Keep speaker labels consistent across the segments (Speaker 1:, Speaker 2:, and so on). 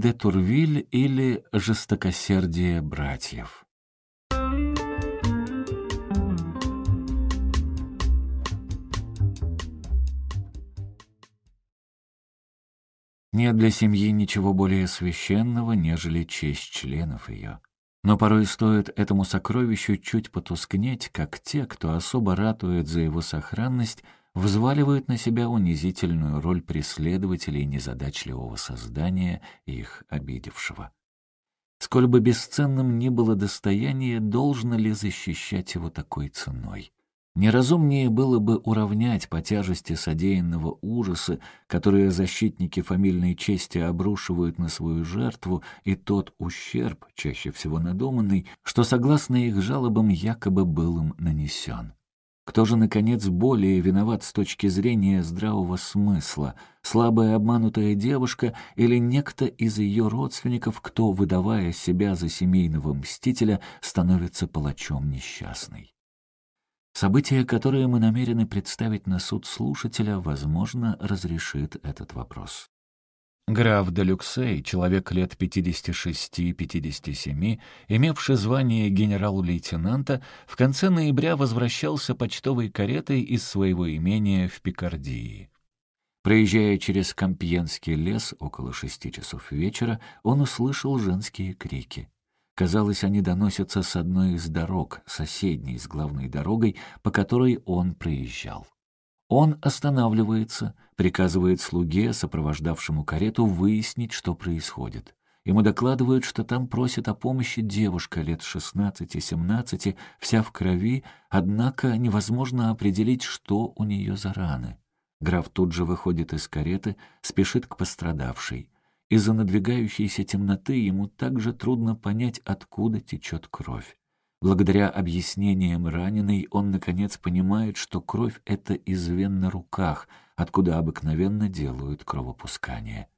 Speaker 1: де Турвиль или жестокосердие братьев. Нет для семьи ничего более священного, нежели честь членов ее. Но порой стоит этому сокровищу чуть потускнеть, как те, кто особо ратует за его сохранность, взваливают на себя унизительную роль преследователей незадачливого создания, их обидевшего. Сколь бы бесценным ни было достояние, должно ли защищать его такой ценой? Неразумнее было бы уравнять по тяжести содеянного ужаса, которые защитники фамильной чести обрушивают на свою жертву, и тот ущерб, чаще всего надуманный, что, согласно их жалобам, якобы был им нанесен. Кто же, наконец, более виноват с точки зрения здравого смысла? Слабая обманутая девушка или некто из ее родственников, кто, выдавая себя за семейного мстителя, становится палачом несчастной? Событие, которое мы намерены представить на суд слушателя, возможно, разрешит этот вопрос. Граф де Люксей, человек лет 56-57, имевший звание генерал-лейтенанта, в конце ноября возвращался почтовой каретой из своего имения в Пикардии. Проезжая через Компьенский лес около шести часов вечера, он услышал женские крики. Казалось, они доносятся с одной из дорог, соседней с главной дорогой, по которой он проезжал. Он останавливается, приказывает слуге, сопровождавшему карету, выяснить, что происходит. Ему докладывают, что там просит о помощи девушка лет 16-17, вся в крови, однако невозможно определить, что у нее за раны. Граф тут же выходит из кареты, спешит к пострадавшей. Из-за надвигающейся темноты ему также трудно понять, откуда течет кровь. Благодаря объяснениям раненой он, наконец, понимает, что кровь — это из вен на руках, откуда обыкновенно делают кровопускание.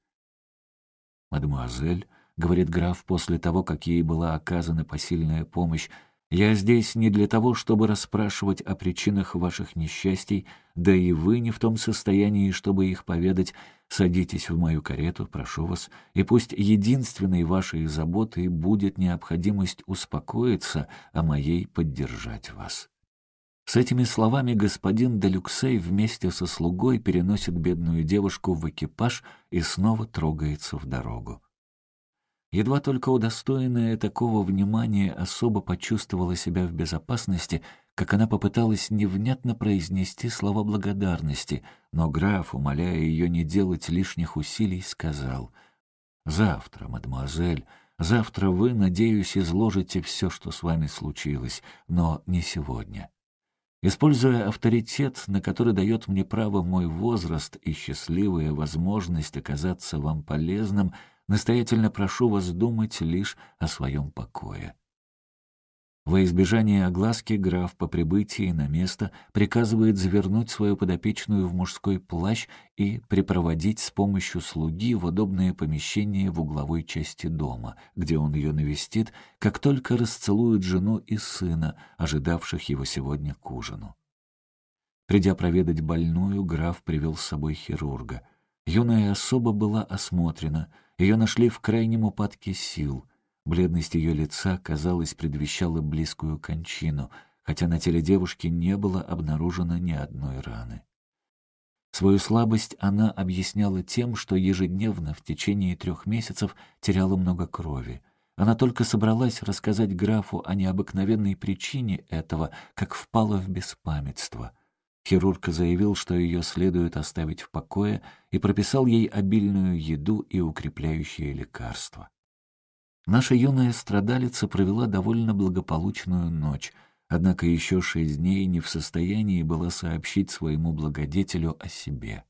Speaker 1: «Мадемуазель», — говорит граф после того, как ей была оказана посильная помощь, я здесь не для того, чтобы расспрашивать о причинах ваших несчастий, да и вы не в том состоянии, чтобы их поведать. Садитесь в мою карету, прошу вас, и пусть единственной вашей заботой будет необходимость успокоиться, а моей поддержать вас». С этими словами господин Делюксей вместе со слугой переносит бедную девушку в экипаж и снова трогается в дорогу. Едва только удостоенная такого внимания особо почувствовала себя в безопасности, как она попыталась невнятно произнести слова благодарности, но граф, умоляя ее не делать лишних усилий, сказал «Завтра, мадемуазель, завтра вы, надеюсь, изложите все, что с вами случилось, но не сегодня». Используя авторитет, на который дает мне право мой возраст и счастливая возможность оказаться вам полезным — Настоятельно прошу вас думать лишь о своем покое. Во избежание огласки граф по прибытии на место приказывает завернуть свою подопечную в мужской плащ и припроводить с помощью слуги в удобное помещение в угловой части дома, где он ее навестит, как только расцелует жену и сына, ожидавших его сегодня к ужину. Придя проведать больную, граф привел с собой хирурга. Юная особа была осмотрена — ее нашли в крайнем упадке сил. Бледность ее лица, казалось, предвещала близкую кончину, хотя на теле девушки не было обнаружено ни одной раны. Свою слабость она объясняла тем, что ежедневно в течение трех месяцев теряла много крови. Она только собралась рассказать графу о необыкновенной причине этого, как впала в беспамятство — Хирург заявил, что ее следует оставить в покое, и прописал ей обильную еду и укрепляющие лекарства. Наша юная страдалица провела довольно благополучную ночь, однако еще шесть дней не в состоянии была сообщить своему благодетелю о себе.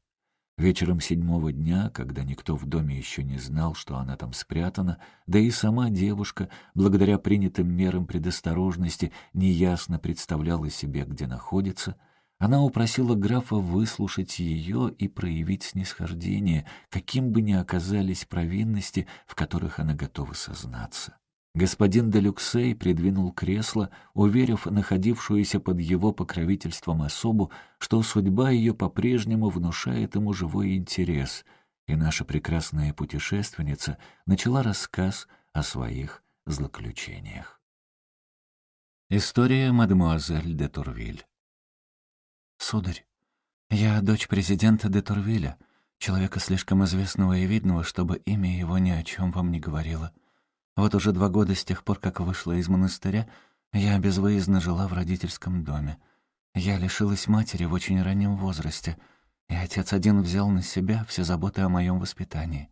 Speaker 1: Вечером седьмого дня, когда никто в доме еще не знал, что она там спрятана, да и сама девушка, благодаря принятым мерам предосторожности, неясно представляла себе, где находится — она упросила графа выслушать ее и проявить снисхождение, каким бы ни оказались провинности, в которых она готова сознаться. Господин де Люксей придвинул кресло, уверив находившуюся под его покровительством особу, что судьба ее по-прежнему внушает ему живой интерес. и наша прекрасная путешественница начала рассказ о своих злоключениях. История мадемуазель де Турвиль
Speaker 2: «Сударь, я дочь президента де Турвиля, человека слишком известного и видного, чтобы имя его ни о чем вам не говорило. Вот уже два года с тех пор, как вышла из монастыря, я безвыездно жила в родительском доме. Я лишилась матери в очень раннем возрасте, и отец один взял на себя все заботы о моем воспитании.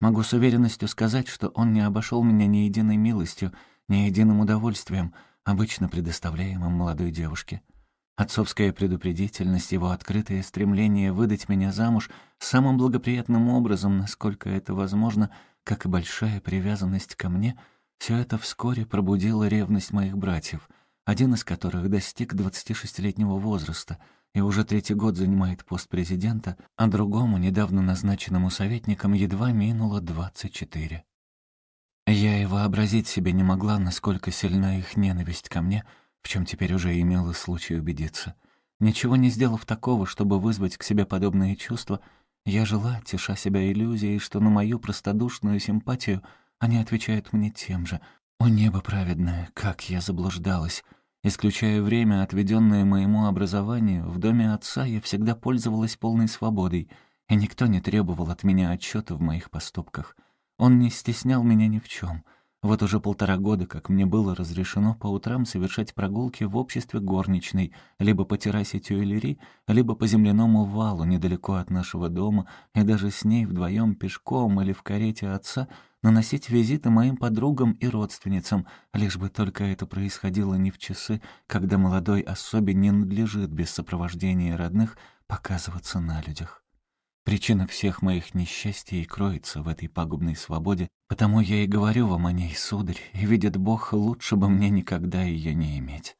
Speaker 2: Могу с уверенностью сказать, что он не обошел меня ни единой милостью, ни единым удовольствием, обычно предоставляемым молодой девушке. Отцовская предупредительность, его открытое стремление выдать меня замуж самым благоприятным образом, насколько это возможно, как и большая привязанность ко мне, все это вскоре пробудило ревность моих братьев, один из которых достиг 26-летнего возраста и уже третий год занимает пост президента, а другому, недавно назначенному советником, едва минуло 24. Я и вообразить себе не могла, насколько сильна их ненависть ко мне — в чем теперь уже имела случай убедиться. Ничего не сделав такого, чтобы вызвать к себе подобные чувства, я жила, теша себя иллюзией, что на мою простодушную симпатию они отвечают мне тем же. О небо праведное, как я заблуждалась! Исключая время, отведенное моему образованию, в доме отца я всегда пользовалась полной свободой, и никто не требовал от меня отчета в моих поступках. Он не стеснял меня ни в чем — вот уже полтора года, как мне было разрешено по утрам совершать прогулки в обществе горничной, либо по террасе Тюэлери, либо по земляному валу недалеко от нашего дома, и даже с ней вдвоем пешком или в карете отца наносить визиты моим подругам и родственницам, лишь бы только это происходило не в часы, когда молодой особе не надлежит без сопровождения родных показываться на людях. Причина всех моих несчастий кроется в этой пагубной свободе, потому я и говорю вам о ней, сударь, и видит Бог, лучше бы мне никогда ее не иметь.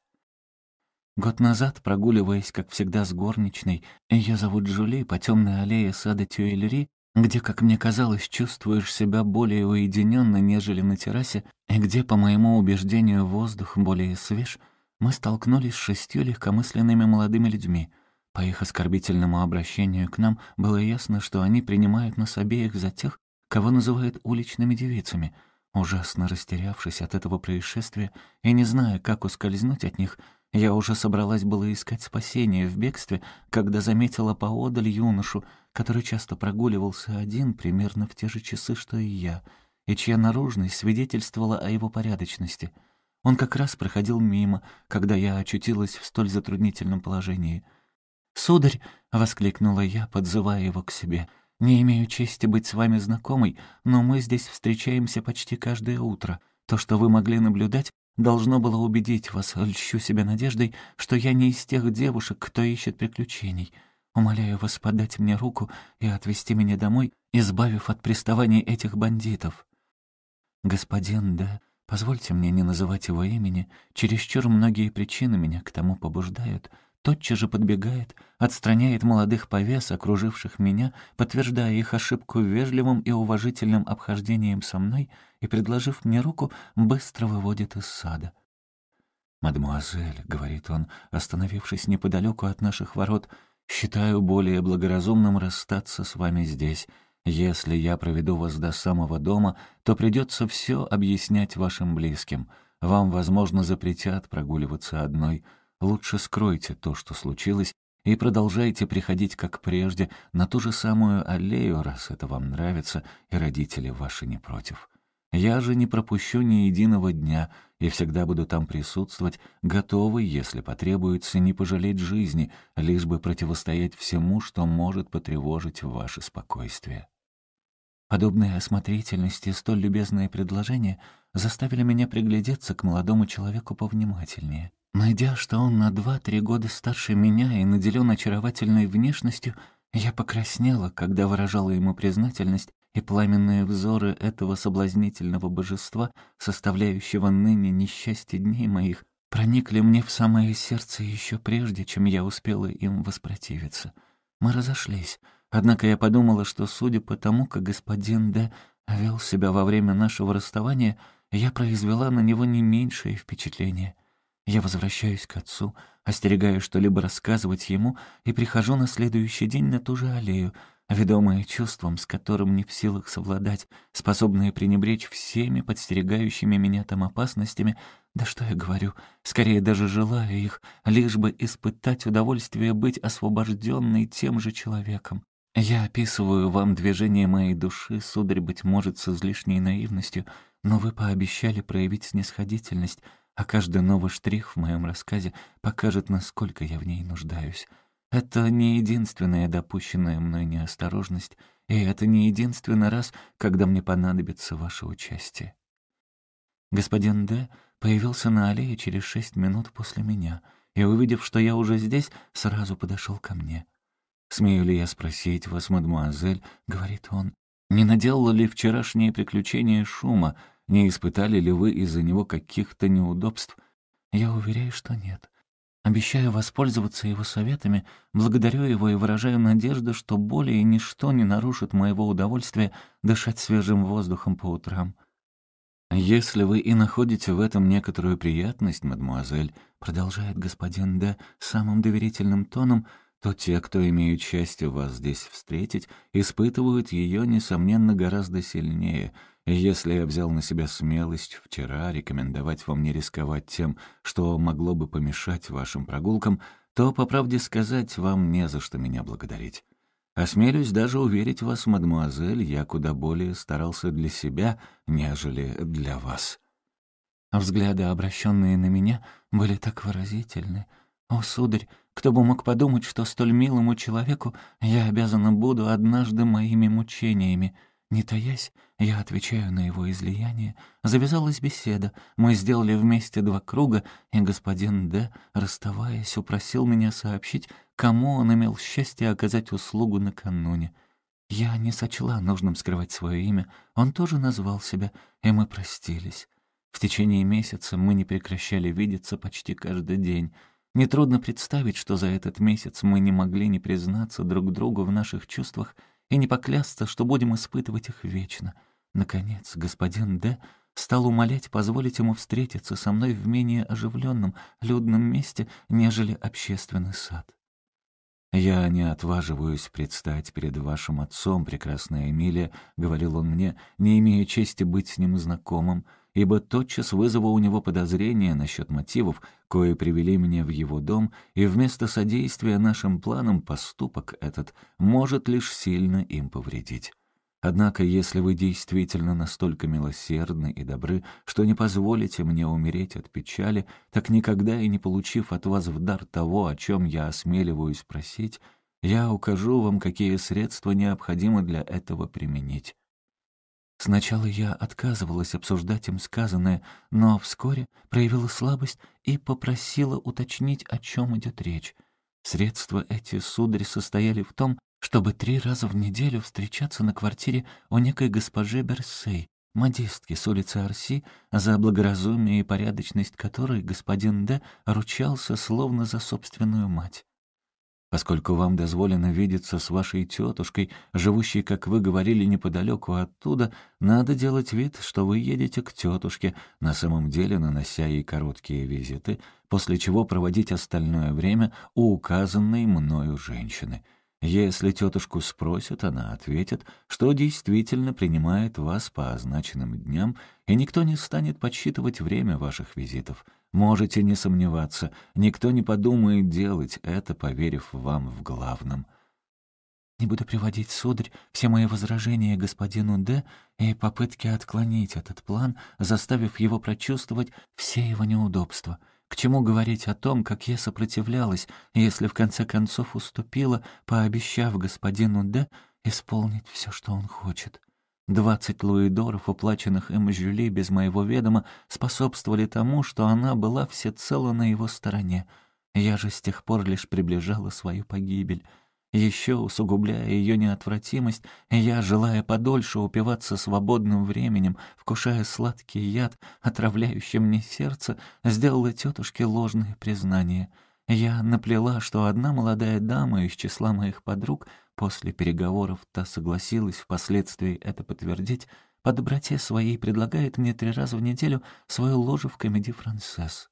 Speaker 2: Год назад, прогуливаясь, как всегда, с горничной, ее зовут Жули, по темной аллее сада Тюэльри, где, как мне казалось, чувствуешь себя более уединенно, нежели на террасе, и где, по моему убеждению, воздух более свеж, мы столкнулись с шестью легкомысленными молодыми людьми — по их оскорбительному обращению к нам было ясно, что они принимают нас обеих за тех, кого называют уличными девицами. Ужасно растерявшись от этого происшествия и не зная, как ускользнуть от них, я уже собралась было искать спасение в бегстве, когда заметила поодаль юношу, который часто прогуливался один примерно в те же часы, что и я, и чья наружность свидетельствовала о его порядочности. Он как раз проходил мимо, когда я очутилась в столь затруднительном положении — «Сударь!» — воскликнула я, подзывая его к себе. «Не имею чести быть с вами знакомой, но мы здесь встречаемся почти каждое утро. То, что вы могли наблюдать, должно было убедить вас, льщу себя надеждой, что я не из тех девушек, кто ищет приключений. Умоляю вас подать мне руку и отвезти меня домой, избавив от приставаний этих бандитов». «Господин, да, позвольте мне не называть его имени, чересчур многие причины меня к тому побуждают» тотчас же подбегает, отстраняет молодых повес, окруживших меня, подтверждая их ошибку вежливым и уважительным обхождением со мной и, предложив мне руку, быстро выводит из сада. «Мадемуазель», — говорит он, остановившись неподалеку от наших ворот, «считаю более благоразумным расстаться с вами здесь. Если я проведу вас до самого дома, то придется все объяснять вашим близким. Вам, возможно, запретят прогуливаться одной». Лучше скройте то, что случилось, и продолжайте приходить, как прежде, на ту же самую аллею, раз это вам нравится, и родители ваши не против. Я же не пропущу ни единого дня и всегда буду там присутствовать, готовый, если потребуется, не пожалеть жизни, лишь бы противостоять всему, что может потревожить ваше спокойствие. Подобные осмотрительности и столь любезные предложения заставили меня приглядеться к молодому человеку повнимательнее. Найдя, что он на два-три года старше меня и наделен очаровательной внешностью, я покраснела, когда выражала ему признательность, и пламенные взоры этого соблазнительного божества, составляющего ныне несчастье дней моих, проникли мне в самое сердце еще прежде, чем я успела им воспротивиться. Мы разошлись, однако я подумала, что, судя по тому, как господин Д. вел себя во время нашего расставания, я произвела на него не меньшее впечатление. Я возвращаюсь к отцу, остерегаю что-либо рассказывать ему, и прихожу на следующий день на ту же аллею. ведомые чувством, с которым не в силах совладать, способные пренебречь всеми подстерегающими меня там опасностями, да что я говорю, скорее даже желаю их, лишь бы испытать удовольствие быть освобожденной тем же человеком. Я описываю вам движение моей души, сударь, быть может, с излишней наивностью, но вы пообещали проявить снисходительность, а каждый новый штрих в моем рассказе покажет, насколько я в ней нуждаюсь. Это не единственная допущенная мной неосторожность, и это не единственный раз, когда мне понадобится ваше участие. Господин Д. появился на аллее через шесть минут после меня и, увидев, что я уже здесь, сразу подошел ко мне. «Смею ли я спросить вас, мадемуазель?» — говорит он. «Не наделало ли вчерашнее приключение шума? Не испытали ли вы из-за него каких-то неудобств?» «Я уверяю, что нет. Обещаю воспользоваться его советами, благодарю его и выражаю надежду, что более ничто не нарушит моего удовольствия дышать свежим воздухом по утрам. «Если вы и находите в этом некоторую приятность, мадемуазель», продолжает господин Д. самым доверительным тоном, то те, кто имеют счастье вас здесь встретить, испытывают ее, несомненно, гораздо сильнее — и если я взял на себя смелость вчера рекомендовать вам не рисковать тем, что могло бы помешать вашим прогулкам, то, по правде сказать, вам не за что меня благодарить. Осмелюсь даже уверить вас, мадемуазель, я куда более старался для себя, нежели для вас. Взгляды, обращенные на меня, были так выразительны. О, сударь, кто бы мог подумать, что столь милому человеку я обязана буду однажды моими мучениями — не таясь, я отвечаю на его излияние. Завязалась беседа. Мы сделали вместе два круга, и господин Д, расставаясь, упросил меня сообщить, кому он имел счастье оказать услугу накануне. Я не сочла нужным скрывать свое имя. Он тоже назвал себя, и мы простились. В течение месяца мы не прекращали видеться почти каждый день. Нетрудно представить, что за этот месяц мы не могли не признаться друг другу в наших чувствах — и не поклясться, что будем испытывать их вечно. Наконец, господин Д. стал умолять позволить ему встретиться со мной в менее оживленном, людном месте, нежели общественный сад. «Я не отваживаюсь предстать перед вашим отцом, прекрасная Эмилия», — говорил он мне, не имея чести быть с ним знакомым, ибо тотчас вызову у него подозрения насчет мотивов, кои привели меня в его дом, и вместо содействия нашим планам поступок этот может лишь сильно им повредить. Однако, если вы действительно настолько милосердны и добры, что не позволите мне умереть от печали, так никогда и не получив от вас в дар того, о чем я осмеливаюсь просить, я укажу вам, какие средства необходимо для этого применить. Сначала я отказывалась обсуждать им сказанное, но вскоре проявила слабость и попросила уточнить, о чем идет речь. Средства эти, сударь, состояли в том, чтобы три раза в неделю встречаться на квартире у некой госпожи Берсей, модистки с улицы Арси, за благоразумие и порядочность которой господин Д. ручался словно за собственную мать. Поскольку вам дозволено видеться с вашей тетушкой, живущей, как вы говорили, неподалеку оттуда, надо делать вид, что вы едете к тетушке, на самом деле нанося ей короткие визиты, после чего проводить остальное время у указанной мною женщины. Если тетушку спросят, она ответит, что действительно принимает вас по означенным дням, и никто не станет подсчитывать время ваших визитов — Можете не сомневаться, никто не подумает делать это, поверив вам в главном. Не буду приводить, сударь, все мои возражения господину Д. и попытки отклонить этот план, заставив его прочувствовать все его неудобства. К чему говорить о том, как я сопротивлялась, если в конце концов уступила, пообещав господину Д. исполнить все, что он хочет? Двадцать луидоров, уплаченных им Жюли без моего ведома, способствовали тому, что она была всецело на его стороне. Я же с тех пор лишь приближала свою погибель. Еще усугубляя ее неотвратимость, я, желая подольше упиваться свободным временем, вкушая сладкий яд, отравляющий мне сердце, сделала тетушке ложное признание. Я наплела, что одна молодая дама из числа моих подруг После переговоров та согласилась впоследствии это подтвердить, по доброте своей предлагает мне три раза в неделю свою ложу в комедии «Францесс».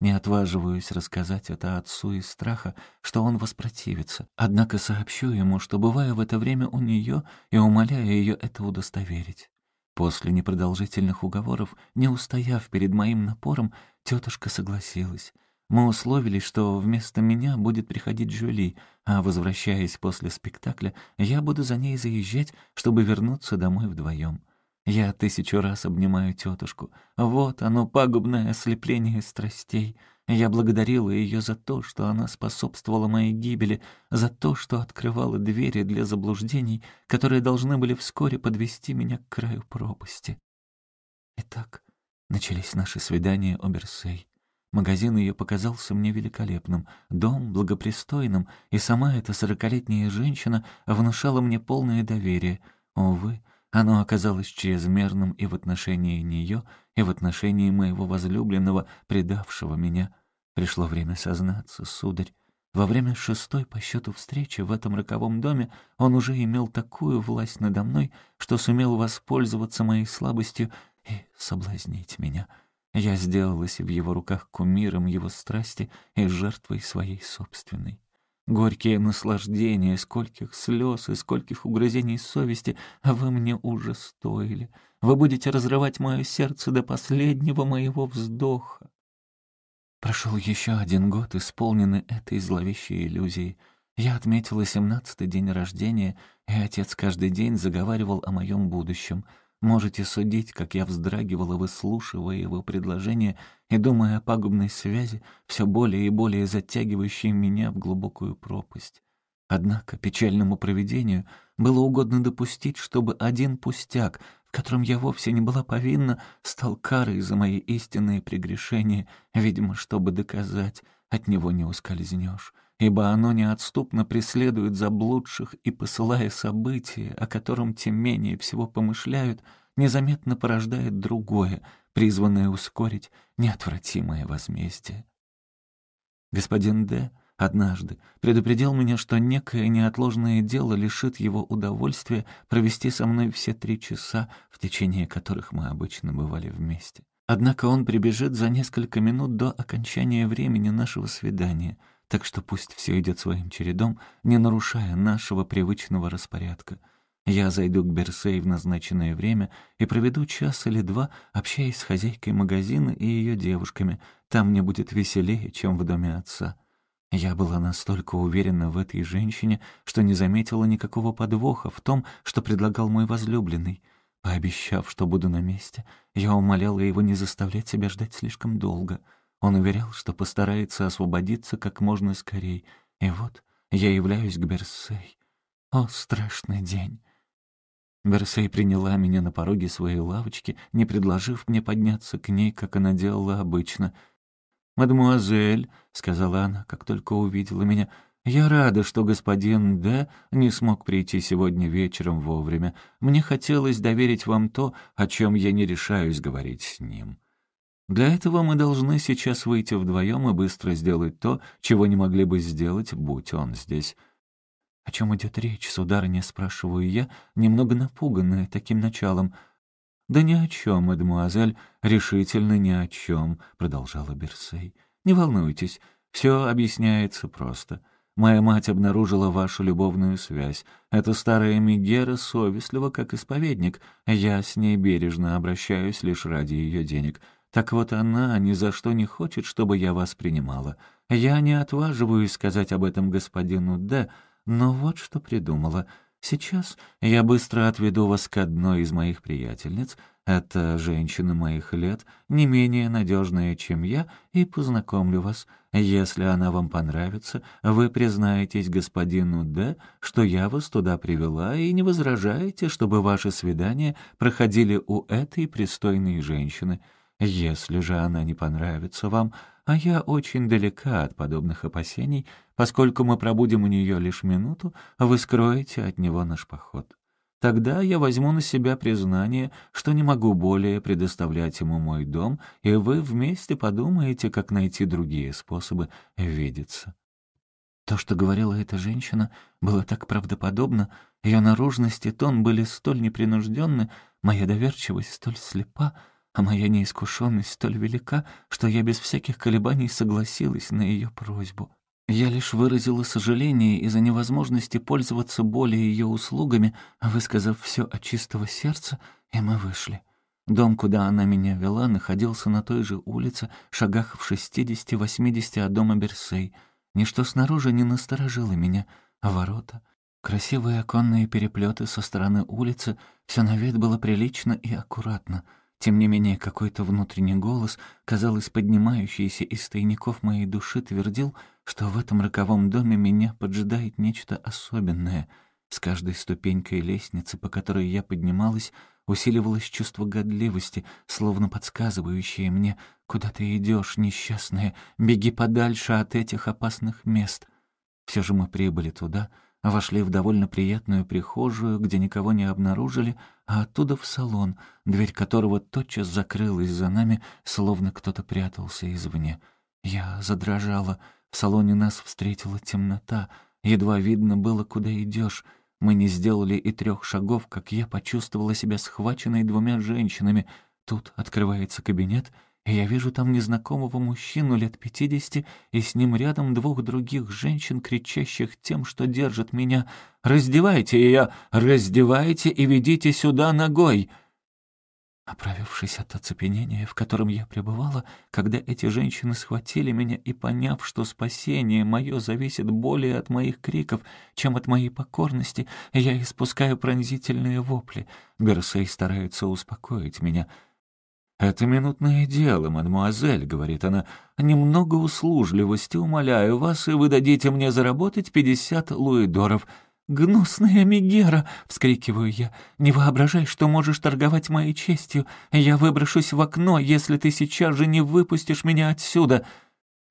Speaker 2: Не отваживаюсь рассказать это отцу из страха, что он воспротивится. Однако сообщу ему, что бываю в это время у нее и умоляю ее это удостоверить. После непродолжительных уговоров, не устояв перед моим напором, тетушка согласилась. Мы условились, что вместо меня будет приходить Жюли, а, возвращаясь после спектакля, я буду за ней заезжать, чтобы вернуться домой вдвоем. Я тысячу раз обнимаю тетушку. Вот оно, пагубное ослепление страстей. Я благодарила ее за то, что она способствовала моей гибели, за то, что открывала двери для заблуждений, которые должны были вскоре подвести меня к краю пропасти. Итак, начались наши свидания Оберсей. Магазин ее показался мне великолепным, дом благопристойным, и сама эта сорокалетняя женщина внушала мне полное доверие. Увы, оно оказалось чрезмерным и в отношении нее, и в отношении моего возлюбленного, предавшего меня. Пришло время сознаться, сударь. Во время шестой по счету встречи в этом роковом доме он уже имел такую власть надо мной, что сумел воспользоваться моей слабостью и соблазнить меня. Я сделалась в его руках кумиром его страсти и жертвой своей собственной. Горькие наслаждения, скольких слез и скольких угрызений совести вы мне уже стоили. Вы будете разрывать мое сердце до последнего моего вздоха. Прошел еще один год, исполненный этой зловещей иллюзией. Я отметила семнадцатый день рождения, и отец каждый день заговаривал о моем будущем — Можете судить, как я вздрагивала, выслушивая его предложение и думая о пагубной связи, все более и более затягивающей меня в глубокую пропасть. Однако печальному провидению было угодно допустить, чтобы один пустяк, в котором я вовсе не была повинна, стал карой за мои истинные прегрешения, видимо, чтобы доказать, от него не ускользнешь ибо оно неотступно преследует заблудших и, посылая события, о котором тем менее всего помышляют, незаметно порождает другое, призванное ускорить неотвратимое возмездие. Господин Д. однажды предупредил меня, что некое неотложное дело лишит его удовольствия провести со мной все три часа, в течение которых мы обычно бывали вместе. Однако он прибежит за несколько минут до окончания времени нашего свидания — так что пусть все идет своим чередом, не нарушая нашего привычного распорядка. Я зайду к Берсей в назначенное время и проведу час или два, общаясь с хозяйкой магазина и ее девушками. Там мне будет веселее, чем в доме отца. Я была настолько уверена в этой женщине, что не заметила никакого подвоха в том, что предлагал мой возлюбленный. Пообещав, что буду на месте, я умоляла его не заставлять себя ждать слишком долго — он уверял, что постарается освободиться как можно скорей. И вот я являюсь к Берсей. О, страшный день! Берсей приняла меня на пороге своей лавочки, не предложив мне подняться к ней, как она делала обычно. «Мадемуазель», — сказала она, как только увидела меня, — «я рада, что господин Д. не смог прийти сегодня вечером вовремя. Мне хотелось доверить вам то, о чем я не решаюсь говорить с ним». Для этого мы должны сейчас выйти вдвоем и быстро сделать то, чего не могли бы сделать, будь он здесь. «О чем идет речь, сударыня?» — спрашиваю я, немного напуганная таким началом. «Да ни о чем, мадемуазель, решительно ни о чем», — продолжала Берсей. «Не волнуйтесь, все объясняется просто. Моя мать обнаружила вашу любовную связь. Эта старая Мегера совестлива, как исповедник. Я с ней бережно обращаюсь лишь ради ее денег». Так вот она ни за что не хочет, чтобы я вас принимала. Я не отваживаюсь сказать об этом господину Д, но вот что придумала. Сейчас я быстро отведу вас к одной из моих приятельниц. Это женщина моих лет, не менее надежная, чем я, и познакомлю вас. Если она вам понравится, вы признаетесь господину Д, что я вас туда привела, и не возражаете, чтобы ваши свидания проходили у этой пристойной женщины». Если же она не понравится вам, а я очень далека от подобных опасений, поскольку мы пробудем у нее лишь минуту, вы скроете от него наш поход. Тогда я возьму на себя признание, что не могу более предоставлять ему мой дом, и вы вместе подумаете, как найти другие способы видеться. То, что говорила эта женщина, было так правдоподобно, ее наружность и тон были столь непринужденны, моя доверчивость столь слепа, а моя неискушенность столь велика, что я без всяких колебаний согласилась на ее просьбу. Я лишь выразила сожаление из-за невозможности пользоваться более ее услугами, высказав все от чистого сердца, и мы вышли. Дом, куда она меня вела, находился на той же улице, шагах в шестидесяти-восьмидесяти от дома Берсей. Ничто снаружи не насторожило меня, а ворота, красивые оконные переплеты со стороны улицы, все на вид было прилично и аккуратно. Тем не менее, какой-то внутренний голос, казалось, поднимающийся из тайников моей души, твердил — что в этом роковом доме меня поджидает нечто особенное. С каждой ступенькой лестницы, по которой я поднималась, усиливалось чувство годливости, словно подсказывающее мне, куда ты идешь, несчастная, беги подальше от этих опасных мест. Все же мы прибыли туда, вошли в довольно приятную прихожую, где никого не обнаружили, а оттуда в салон, дверь которого тотчас закрылась за нами, словно кто-то прятался извне. Я задрожала — в салоне нас встретила темнота. Едва видно было, куда идешь. Мы не сделали и трех шагов, как я почувствовала себя схваченной двумя женщинами. Тут открывается кабинет, я вижу там незнакомого мужчину лет пятидесяти, и с ним рядом двух других женщин, кричащих тем, что держат меня. «Раздевайте ее! Раздевайте и ведите сюда ногой!» Оправившись от оцепенения, в котором я пребывала, когда эти женщины схватили меня и поняв, что спасение мое зависит более от моих криков, чем от моей покорности, я испускаю пронзительные вопли. Берсей старается успокоить меня. «Это минутное дело, мадемуазель», — говорит она. «Немного услужливости, умоляю вас, и вы дадите мне заработать пятьдесят луидоров». «Гнусная Мегера!» — вскрикиваю я. «Не воображай, что можешь торговать моей честью. Я выброшусь в окно, если ты сейчас же не выпустишь меня отсюда!»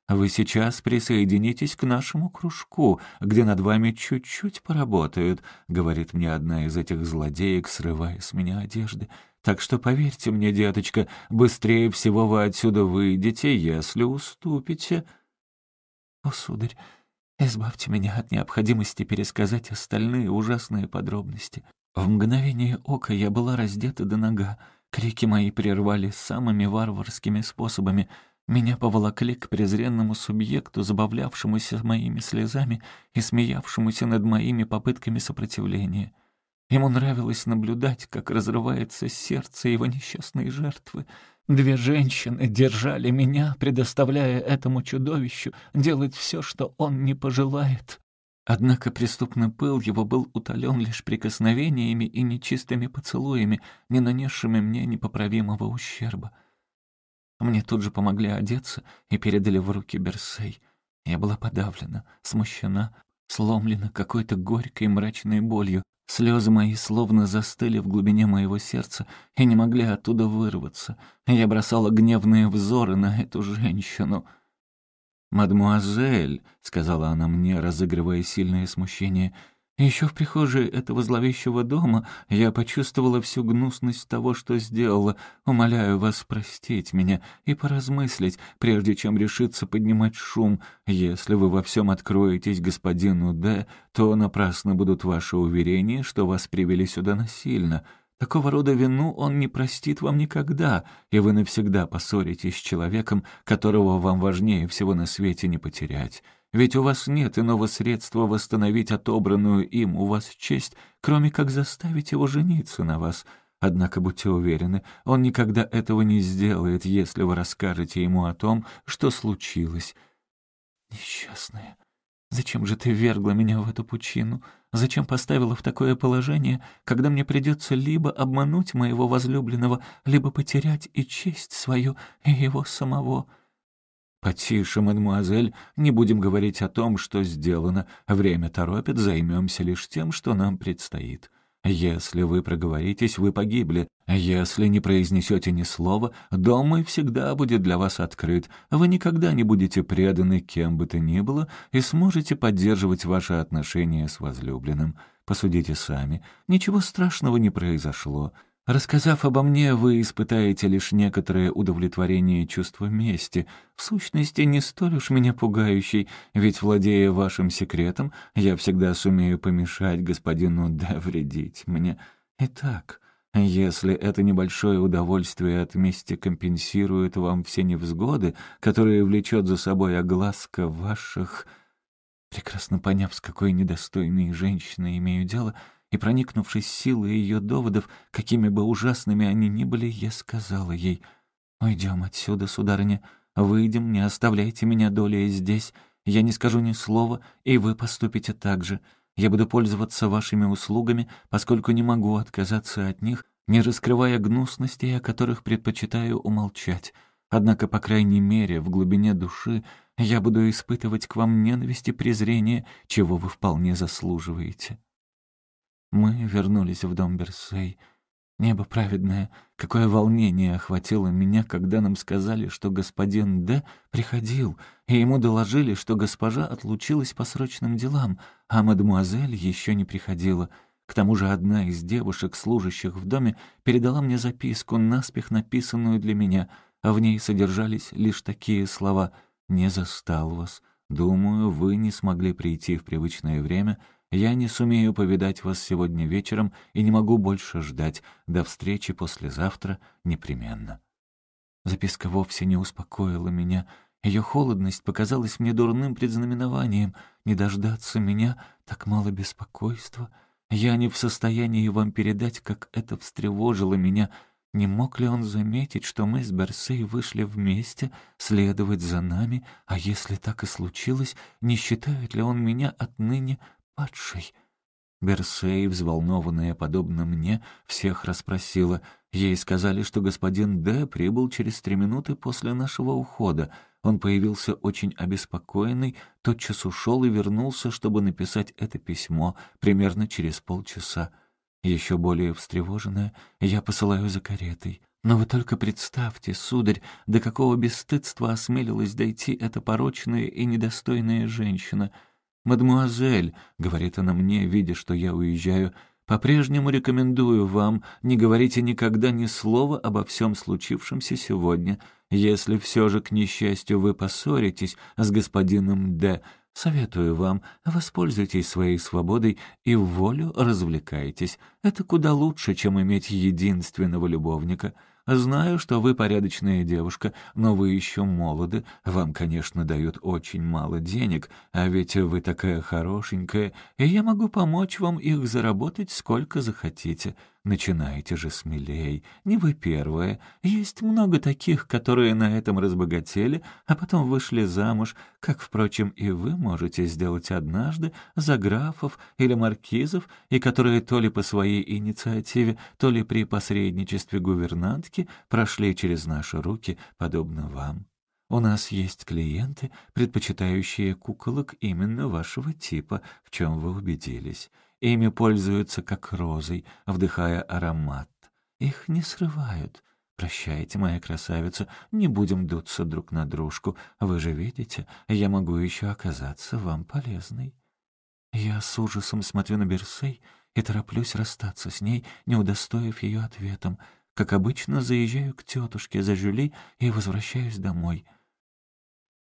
Speaker 2: «Вы сейчас присоединитесь к нашему кружку, где над вами чуть-чуть поработают», — говорит мне одна из этих злодеек, срывая с меня одежды. «Так что поверьте мне, деточка, быстрее всего вы отсюда выйдете, если уступите». «О, сударь, Избавьте меня от необходимости пересказать остальные ужасные подробности. В мгновение ока я была раздета до нога. Крики мои прервали самыми варварскими способами. Меня поволокли к презренному субъекту, забавлявшемуся моими слезами и смеявшемуся над моими попытками сопротивления. Ему нравилось наблюдать, как разрывается сердце его несчастной жертвы. Две женщины держали меня, предоставляя этому чудовищу делать все, что он не пожелает. Однако преступный пыл его был утолен лишь прикосновениями и нечистыми поцелуями, не нанесшими мне непоправимого ущерба. Мне тут же помогли одеться и передали в руки Берсей. Я была подавлена, смущена, сломлена какой-то горькой мрачной болью. Слезы мои словно застыли в глубине моего сердца и не могли оттуда вырваться. Я бросала гневные взоры на эту женщину. «Мадмуазель», — сказала она мне, разыгрывая сильное смущение, — еще в прихожей этого зловещего дома я почувствовала всю гнусность того, что сделала. Умоляю вас простить меня и поразмыслить, прежде чем решиться поднимать шум. Если вы во всем откроетесь господину Д, то напрасно будут ваши уверения, что вас привели сюда насильно. Такого рода вину он не простит вам никогда, и вы навсегда поссоритесь с человеком, которого вам важнее всего на свете не потерять. Ведь у вас нет иного средства восстановить отобранную им у вас честь, кроме как заставить его жениться на вас. Однако будьте уверены, он никогда этого не сделает, если вы расскажете ему о том, что случилось. Несчастная, зачем же ты вергла меня в эту пучину? Зачем поставила в такое положение, когда мне придется либо обмануть моего возлюбленного, либо потерять и честь свою, и его самого?» «Потише, мадемуазель, не будем говорить о том, что сделано. Время торопит, займемся лишь тем, что нам предстоит. Если вы проговоритесь, вы погибли. Если не произнесете ни слова, дом мой всегда будет для вас открыт. Вы никогда не будете преданы кем бы то ни было и сможете поддерживать ваши отношения с возлюбленным. Посудите сами. Ничего страшного не произошло. Рассказав обо мне, вы испытаете лишь некоторое удовлетворение чувства мести, в сущности, не столь уж меня пугающий, ведь, владея вашим секретом, я всегда сумею помешать господину да вредить мне. Итак,
Speaker 1: Если это небольшое удовольствие от мести компенсирует вам все невзгоды, которые влечет за собой огласка ваших... Прекрасно поняв, с какой недостойной женщиной имею дело, и проникнувшись силой ее доводов, какими бы ужасными они ни были, я сказала ей, «Уйдем отсюда, сударыня, выйдем, не оставляйте меня долей здесь, я не скажу ни слова, и вы поступите так же. Я буду пользоваться вашими услугами, поскольку не могу отказаться от них, не раскрывая гнусностей, о которых предпочитаю умолчать. Однако, по крайней мере, в глубине души я буду испытывать к вам ненависть и презрение, чего вы вполне заслуживаете. Мы вернулись в дом Берсей. Небо праведное, какое волнение охватило меня, когда нам сказали, что господин Д. приходил, и ему доложили, что госпожа отлучилась по срочным делам, а мадемуазель еще не приходила. К тому же одна из девушек, служащих в доме, передала мне записку, наспех написанную для меня, а в ней содержались лишь такие слова «Не застал вас. Думаю, вы не смогли прийти в привычное время», я не сумею повидать вас сегодня вечером и не могу больше ждать. До встречи послезавтра непременно». Записка вовсе не успокоила меня. Ее холодность показалась мне дурным предзнаменованием. Не дождаться меня — так мало беспокойства. Я не в состоянии вам передать, как это встревожило меня. Не мог ли он заметить, что мы с Берсей вышли вместе, следовать за нами, а если так и случилось, не считает ли он меня отныне падшей. Берсей, взволнованная, подобно мне, всех расспросила. Ей сказали, что господин Д. прибыл через три минуты после нашего ухода. Он появился очень обеспокоенный, тотчас ушел и вернулся, чтобы написать это письмо, примерно через полчаса. Еще более встревоженная, я посылаю за каретой. Но вы только представьте, сударь, до какого бесстыдства осмелилась дойти эта порочная и недостойная женщина — «Мадемуазель», — говорит она мне, видя, что я уезжаю, «по-прежнему рекомендую вам, не говорите никогда ни слова обо всем случившемся сегодня. Если все же, к несчастью, вы поссоритесь с господином Д., Советую вам, воспользуйтесь своей свободой и волю развлекайтесь. Это куда лучше, чем иметь единственного любовника. Знаю, что вы порядочная девушка, но вы еще молоды. Вам, конечно, дают очень мало денег, а ведь вы такая хорошенькая, и я могу помочь вам их заработать сколько захотите. Начинайте же смелей, не вы первая. Есть много таких, которые на этом разбогатели, а потом вышли замуж, как, впрочем, и вы можете сделать однажды за графов или маркизов, и которые то ли по своей инициативе, то ли при посредничестве гувернантки прошли через наши руки, подобно вам. У нас есть клиенты, предпочитающие куколок именно вашего типа, в чем вы убедились. Ими пользуются как розой, вдыхая аромат. Их не срывают. Прощайте, моя красавица, не будем дуться друг на дружку. Вы же видите, я могу еще оказаться вам полезной. Я с ужасом смотрю на Берсей и тороплюсь расстаться с ней, не удостоив ее ответом. Как обычно, заезжаю к тетушке за Жюли и возвращаюсь домой.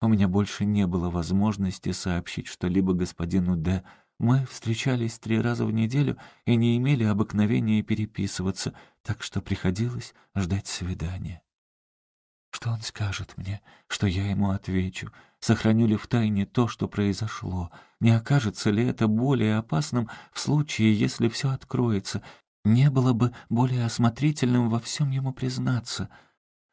Speaker 1: У меня больше не было возможности сообщить что-либо господину Д., мы встречались три раза в неделю и не имели обыкновения переписываться, так что приходилось ждать свидания. Что он скажет мне, что я ему отвечу? Сохраню ли в тайне то, что произошло? Не окажется ли это более опасным в случае, если все откроется? Не было бы более осмотрительным во всем ему признаться.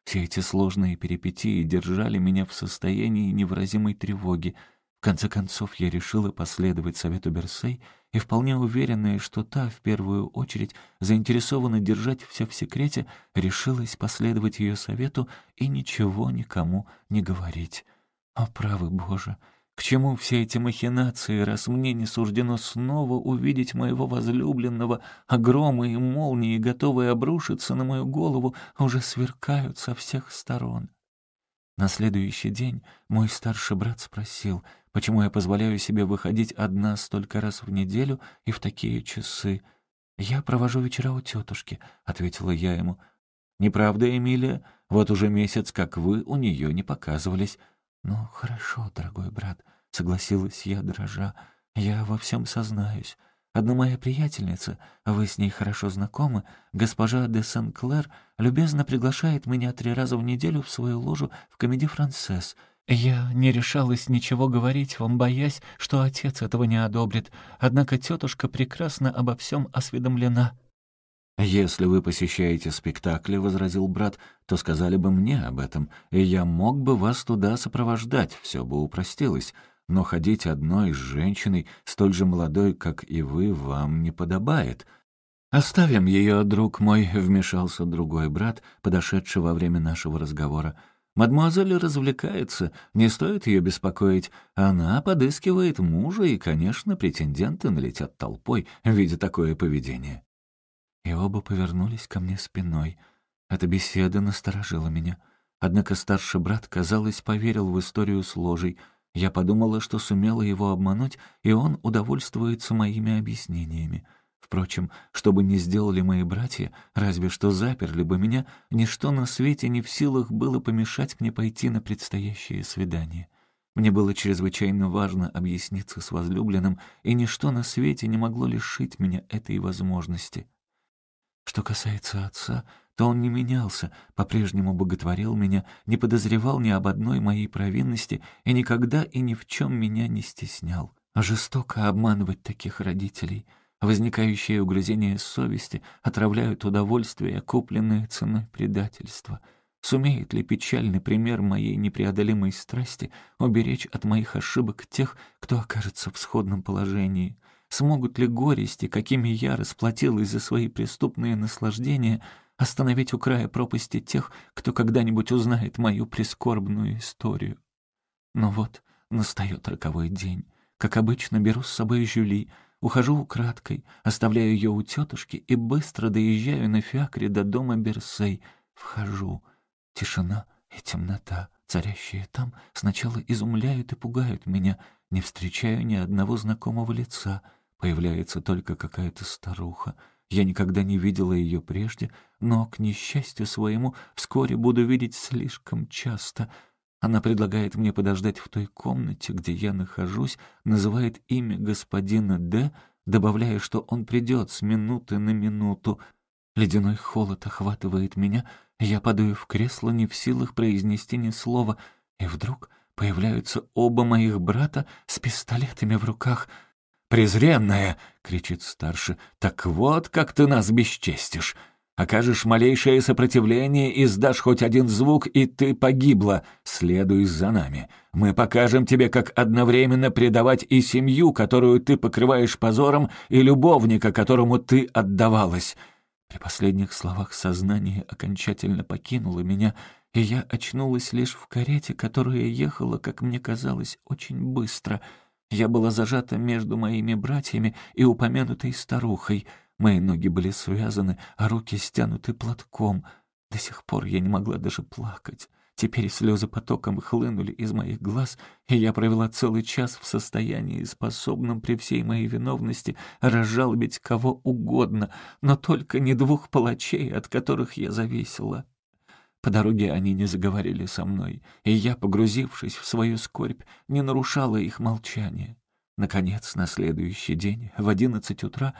Speaker 1: Все эти сложные перипетии держали меня в состоянии невыразимой тревоги — в конце концов, я решила последовать совету Берсей и, вполне уверенная, что та, в первую очередь, заинтересована держать все в секрете, решилась последовать ее совету и ничего никому не говорить. О, правый Боже! К чему все эти махинации, раз мне не суждено снова увидеть моего возлюбленного, громы и молнии, готовые обрушиться на мою голову, уже сверкают со всех сторон? На следующий день мой старший брат спросил, почему я позволяю себе выходить одна столько раз в неделю и в такие часы. «Я провожу вечера у тетушки», — ответила я ему. «Не правда, Эмилия? Вот уже месяц, как вы у нее не показывались». «Ну, хорошо, дорогой брат», — согласилась я, дрожа. «Я во всем сознаюсь.
Speaker 2: Одна моя приятельница, вы с ней хорошо знакомы, госпожа де Сен-Клер, любезно приглашает меня три раза в неделю в свою ложу в комедии «Францесс». Я не решалась ничего говорить вам, боясь, что отец этого не одобрит, однако тетушка прекрасно обо всем осведомлена».
Speaker 1: «Если вы посещаете спектакли, — возразил брат, — то сказали бы мне об этом, и я мог бы вас туда сопровождать, все бы упростилось. Но ходить одной с женщиной, столь же молодой, как и вы, вам не подобает. Оставим ее, друг мой, — вмешался другой брат, подошедший во время нашего разговора. Мадемуазель развлекается, не стоит ее беспокоить. Она подыскивает мужа, и, конечно, претенденты налетят толпой, видя такое поведение
Speaker 2: и оба повернулись ко мне спиной. Эта беседа насторожила меня. Однако старший брат, казалось, поверил в историю с ложей. Я подумала, что сумела его обмануть, и он удовольствуется моими объяснениями. Впрочем, что бы ни сделали мои братья, разве что заперли бы меня, ничто на свете не в силах было помешать мне пойти на предстоящее свидание. Мне было чрезвычайно важно объясниться с возлюбленным, и ничто на свете не могло лишить меня этой возможности. Что касается отца, то он не менялся, по-прежнему боготворил меня, не подозревал ни об одной моей провинности и никогда и ни в чем меня не стеснял. Жестоко обманывать таких родителей. Возникающие угрызения совести отравляют удовольствие, купленное ценой предательства. Сумеет ли печальный пример моей непреодолимой страсти уберечь от моих ошибок тех, кто окажется в сходном положении? Смогут ли горести, какими я расплатилась за свои преступные наслаждения, остановить у края пропасти тех, кто когда-нибудь узнает мою прискорбную историю? Но вот настает роковой день. Как обычно, беру с собой Жюли, ухожу украдкой, оставляю ее у тетушки и быстро доезжаю на фиакре до дома Берсей. Вхожу. Тишина и темнота, царящие там, сначала изумляют и пугают меня. Не встречаю ни одного знакомого лица — Появляется только какая-то старуха. Я никогда не видела ее прежде, но, к несчастью своему, вскоре буду видеть слишком часто. Она предлагает мне подождать в той комнате, где я нахожусь, называет имя господина Д., добавляя, что он придет с минуты на минуту. Ледяной холод охватывает меня, я падаю в кресло, не в силах произнести ни слова, и вдруг появляются оба моих брата с пистолетами в руках — «Презренная!» — кричит старший. «Так вот, как ты нас бесчестишь! Окажешь малейшее сопротивление и сдашь хоть один звук, и ты погибла. Следуй за нами. Мы покажем тебе, как одновременно предавать и семью, которую ты покрываешь позором, и любовника, которому ты отдавалась». При последних словах сознание окончательно покинуло меня, и я очнулась лишь в карете, которая ехала, как мне казалось, очень быстро — я была зажата между моими братьями и упомянутой старухой. Мои ноги были связаны, а руки стянуты платком. До сих пор я не могла даже плакать. Теперь слезы потоком хлынули из моих глаз, и я провела целый час в состоянии, способном при всей моей виновности разжалобить кого угодно, но только не двух палачей, от которых я зависела. По дороге они не заговорили со мной, и я, погрузившись в свою скорбь, не нарушала их молчание. Наконец, на следующий день, в одиннадцать утра,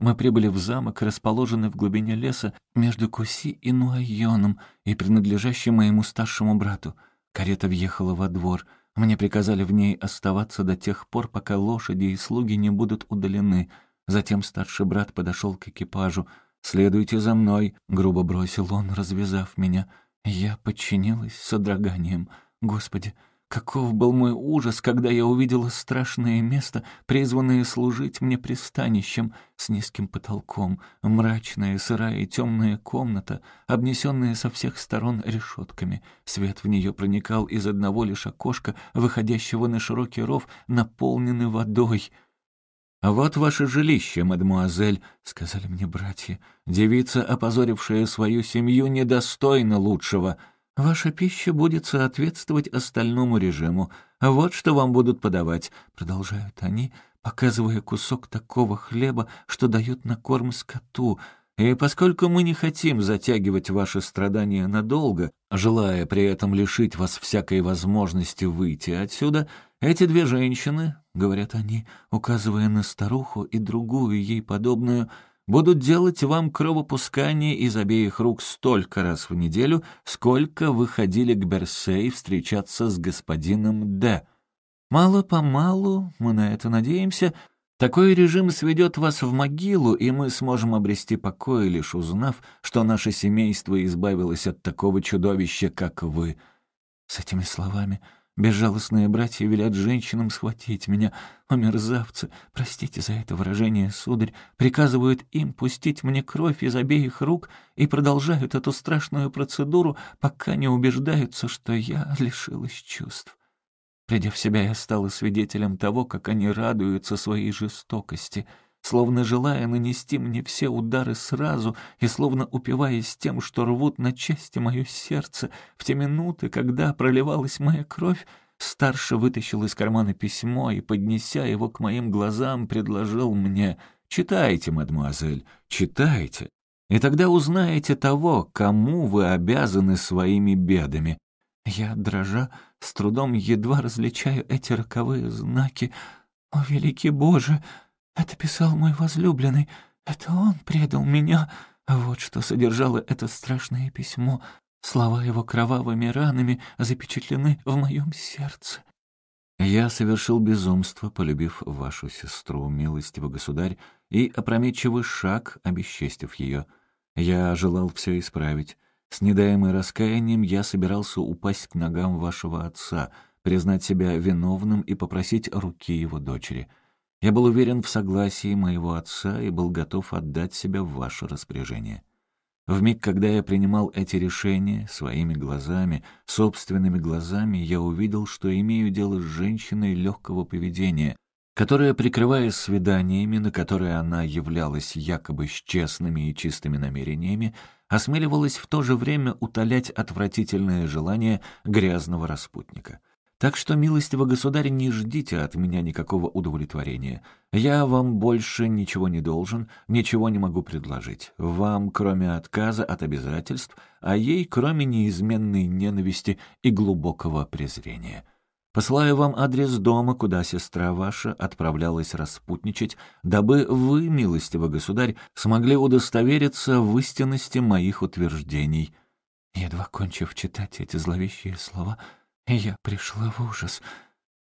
Speaker 2: мы прибыли в замок, расположенный в глубине леса между Куси и Нуайоном и принадлежащий моему старшему брату. Карета въехала во двор. Мне приказали в ней оставаться до тех пор, пока лошади и слуги не будут удалены. Затем старший брат подошел к экипажу. «Следуйте за мной», — грубо бросил он, развязав меня. Я подчинилась содроганием. Господи, каков был мой ужас, когда я увидела страшное место, призванное служить мне пристанищем с низким потолком, мрачная, сырая и темная комната, обнесенная со всех сторон решетками. Свет в нее проникал из одного лишь окошка, выходящего на широкий ров, наполненный водой — «Вот ваше жилище, мадемуазель», — сказали мне братья. «Девица, опозорившая свою семью, недостойна лучшего. Ваша пища будет соответствовать остальному режиму. Вот что вам будут подавать», — продолжают они, показывая кусок такого хлеба, что дают на корм скоту. «И поскольку мы не хотим затягивать ваши страдания надолго, желая при этом лишить вас всякой возможности выйти отсюда,
Speaker 1: Эти две женщины, — говорят они, указывая на старуху и другую ей подобную, — будут делать вам кровопускание из обеих рук столько раз в неделю, сколько вы ходили к Берсей встречаться с господином Д. Мало-помалу, мы на это надеемся, такой режим сведет вас в могилу, и мы сможем обрести покой, лишь узнав, что наше семейство избавилось от такого чудовища, как вы. С этими словами Безжалостные братья велят женщинам схватить меня. О, мерзавцы, простите за это выражение, сударь, приказывают им пустить мне кровь из обеих рук и продолжают эту страшную процедуру, пока не убеждаются, что я лишилась чувств. Придя в себя, я стала свидетелем того, как они радуются своей жестокости — словно желая нанести мне все удары сразу и словно упиваясь тем, что рвут на части мое сердце, в те минуты, когда проливалась моя кровь, старше вытащил из кармана письмо и, поднеся его к моим глазам, предложил мне «Читайте, мадемуазель, читайте, и тогда узнаете того, кому вы обязаны своими бедами». Я, дрожа, с трудом едва различаю эти роковые знаки. «О, великий Боже!» Это писал мой возлюбленный. Это он предал меня. Вот что содержало это страшное письмо. Слова его кровавыми ранами запечатлены в моем сердце. Я совершил безумство, полюбив вашу сестру, милостивый государь, и опрометчивый шаг, обесчестив ее. Я желал все исправить. С недаемым раскаянием я собирался упасть к ногам вашего отца, признать себя виновным и попросить руки его дочери — я был уверен в согласии моего отца и был готов отдать себя в ваше распоряжение. В миг, когда я принимал эти решения своими глазами, собственными глазами, я увидел, что имею дело с женщиной легкого поведения, которая, прикрываясь свиданиями, на которые она являлась якобы с честными и чистыми намерениями, осмеливалась в то же время утолять отвратительное желание грязного распутника — так что, милостивый государь, не ждите от меня никакого удовлетворения. Я вам больше ничего не должен, ничего не могу предложить. Вам, кроме отказа от обязательств, а ей, кроме неизменной ненависти и глубокого презрения. Посылаю вам адрес дома, куда сестра ваша отправлялась распутничать, дабы вы, милостивый государь, смогли удостовериться в истинности моих утверждений». Едва кончив читать эти зловещие слова, — я пришла в ужас.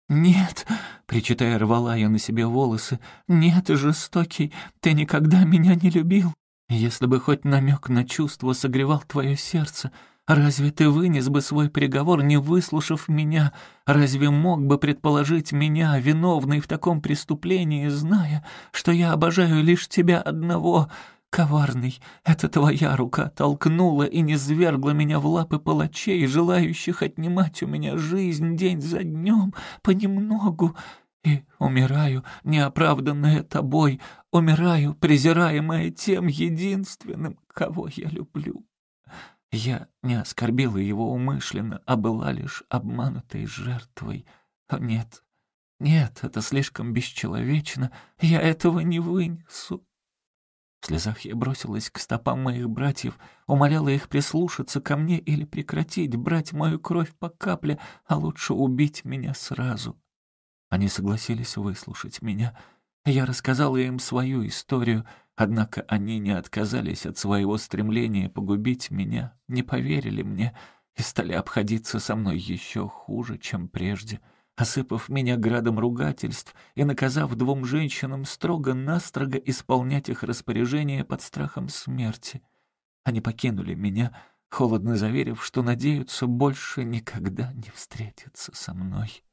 Speaker 1: «Нет!» — причитая, рвала я на себе волосы. «Нет, жестокий, ты никогда меня не любил. Если бы хоть намек на чувство согревал твое сердце, разве ты вынес бы свой приговор, не выслушав меня? Разве мог бы предположить меня, виновный в таком преступлении, зная, что я обожаю лишь тебя одного?» Коварный, это твоя рука толкнула и низвергла меня в лапы палачей, желающих отнимать у меня жизнь день за днем, понемногу. И умираю, неоправданная тобой, умираю, презираемая тем единственным, кого я люблю. Я не оскорбила его умышленно, а была лишь обманутой жертвой. Нет, нет, это слишком бесчеловечно, я этого не вынесу. В слезах я бросилась к стопам моих братьев, умоляла их прислушаться ко мне или прекратить брать мою кровь по капле, а лучше убить меня сразу. Они согласились выслушать меня. Я рассказала им свою историю, однако они не отказались от своего стремления погубить меня, не поверили мне и стали обходиться со мной еще хуже, чем прежде — осыпав меня градом ругательств и наказав двум женщинам строго-настрого исполнять их распоряжения под страхом смерти. Они покинули меня, холодно заверив, что надеются больше никогда не встретиться со мной.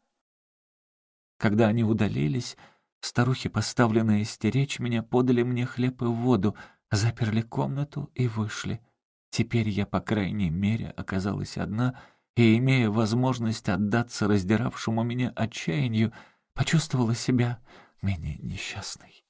Speaker 1: Когда они удалились, старухи, поставленные стеречь меня, подали мне хлеб и воду, заперли комнату и вышли. Теперь я, по крайней мере, оказалась одна — и, имея возможность отдаться раздиравшему меня отчаянию, почувствовала себя менее несчастной.